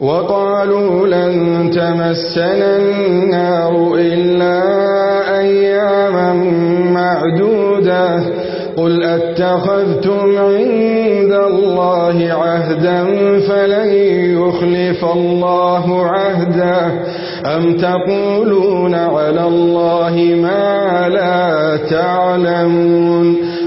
وقالوا لن تمسنا النار إلا أياما معدودة. قل أتخذتم عند الله عهدا فلن يخلف الله عهدا. أم تقولون على الله ما لا تعلمون.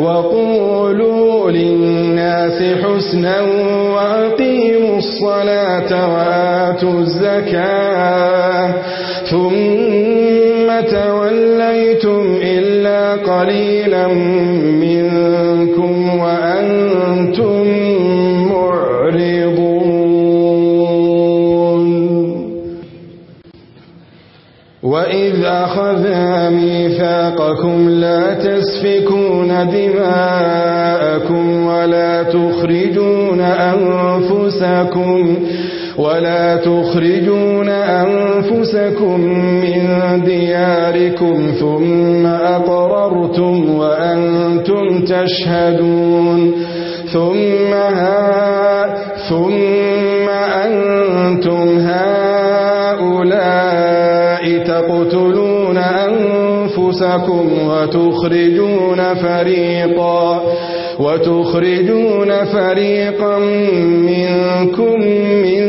وقولوا للناس حسنا وأقيموا الصلاة وآتوا الزكاة ثم توليتم إلا قليلا من أخذ ميثاقكم لا تسفكون دماءكم ولا تخرجون أنفسكم ولا تخرجون أنفسكم من دياركم ثم أقررتم وأنتم تشهدون ثم, ها ثم أنتم هؤلاء تقتلون أنفسكم وتخرجون فريقا وتخرجون فريقا منكم من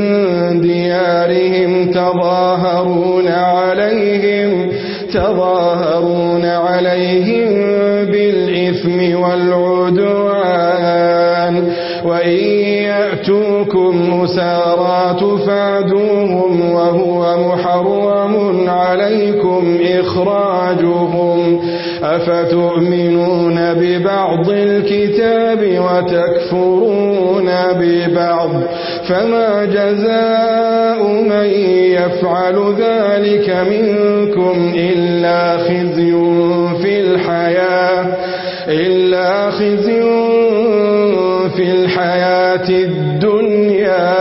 ديارهم تظاهرون عليهم تظاهرون عليهم بالإثم والعدوان وإن يأتوكم مسارات فادوهم وهو محرم إخراجهم أفتؤمنون ببعض الكتاب وتكفرون ببعض فما جزاء من يفعل ذلك منكم إلا خزي في الحياة إلا خزي في الحياة الدنيا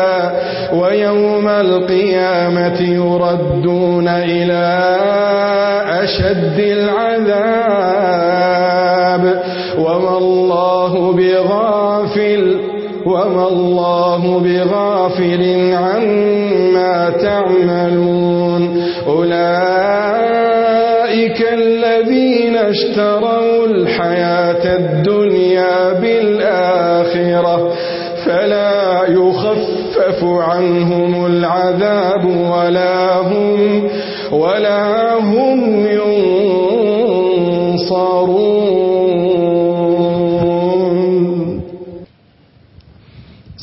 ويوم القيامة يردون إلى أشد العذاب وما الله بغافل وما الله بغافل عما تعملون. أولئك الذين اشتروا الحياة الدنيا بالآخرة فلا يخفف عنهم العذاب ولا هم ولا هم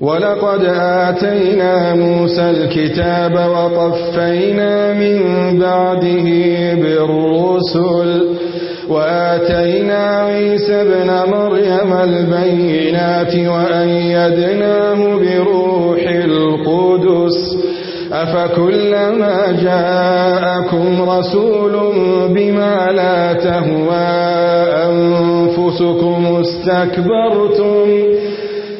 ولقد آتينا موسى الكتاب وطفينا من بعده بالرسل وآتينا عيسى بن مريم البينات وأيدناه بروح القدس أفكلما جاءكم رسول بما لا تهوى أنفسكم استكبرتم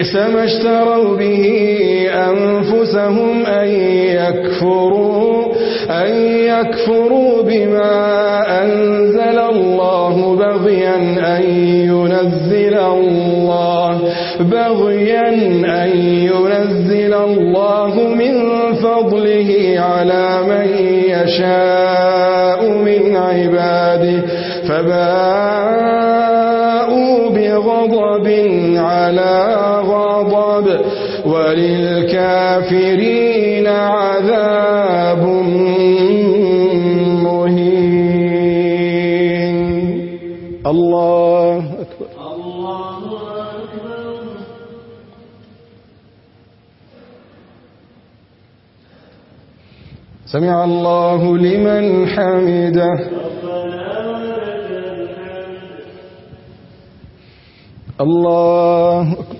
بئس ما اشتروا به أنفسهم أن يكفروا, أن يكفروا بما أنزل الله بغيا أن ينزل الله بغيا أن ينزل الله من فضله على من يشاء من عباده فباءوا بغضب على وللكافرين عذاب مهين. الله أكبر. الله أكبر سمع الله لمن حمده. الله أكبر.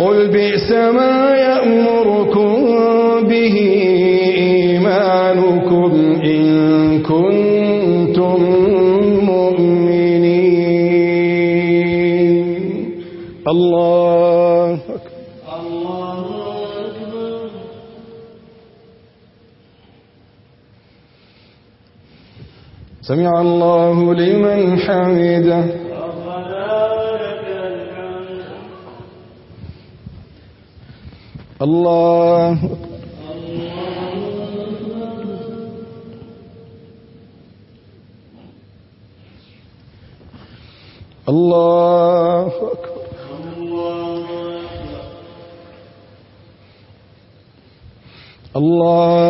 قل بئس ما يأمركم به إيمانكم إن كنتم مؤمنين. الله أكبر. سمع الله لمن حمده. اللہ اللہ اللہ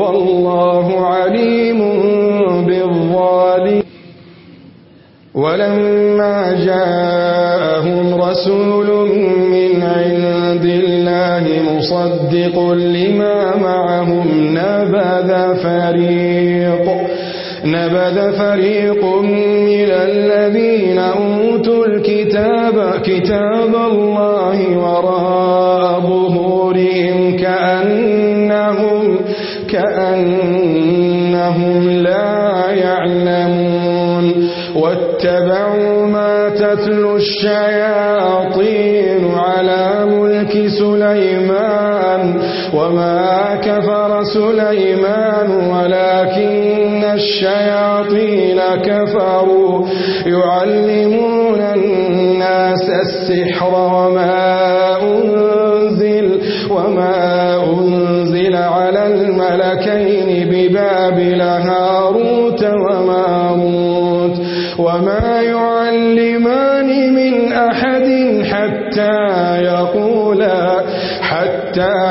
والله عليم بالظالمين. ولما جاءهم رسول من عند الله مصدق لما معهم نبذ فريق نبذ فريق من الذين أوتوا الكتاب كتاب الله الشياطين على ملك سليمان وما كفر سليمان ولكن الشياطين كفروا يعلمون الناس السحر وما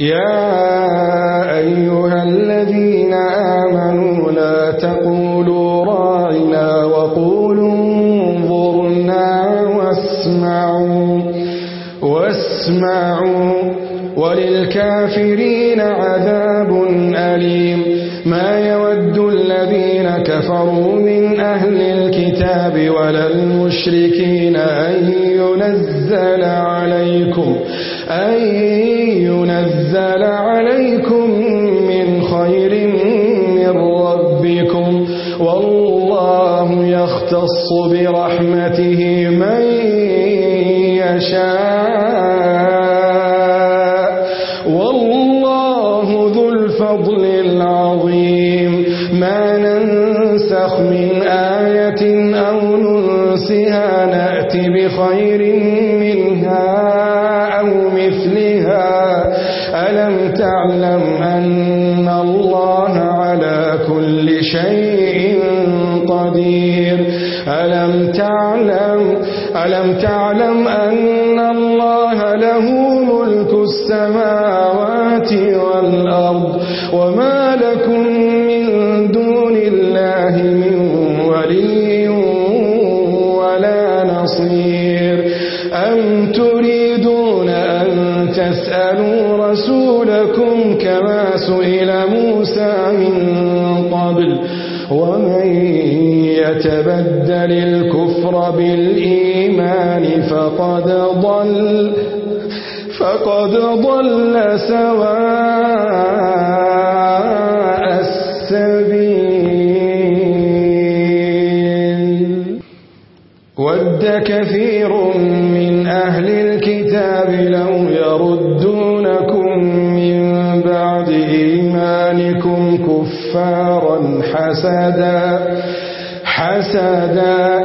يا أيها الذين آمنوا لا تقولوا رائنا وقولوا انظرنا واسمعوا واسمعوا. وللكافرين عذاب أليم. ما يود الذين كفروا من أهل الكتاب ولا المشركين أن ينزل عليكم أن نزل عليكم من خير من ربكم والله يختص برحمته من بالإيمان فقد ضل فقد ضل سواء السبيل. ود كثير من أهل الكتاب لو يردونكم من بعد إيمانكم كفارا حسدا حسدا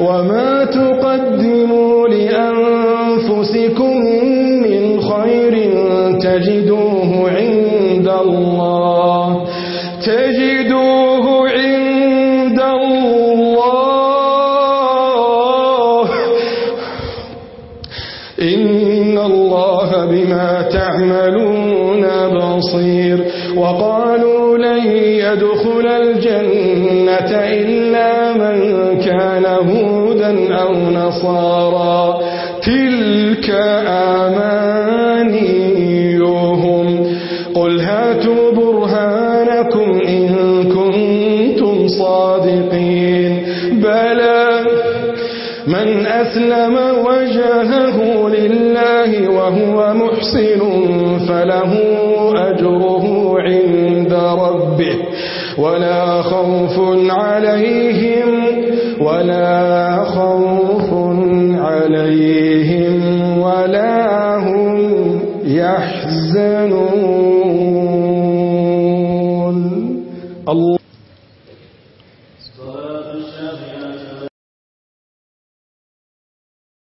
وما تقول نصارى تلك آمانيهم. قل هاتوا برهانكم إن كنتم صادقين. بلى من أسلم وجهه لله وهو محسن فله أجره عند ربه. ولا خوف عليهم ولا خوف يحزنون الله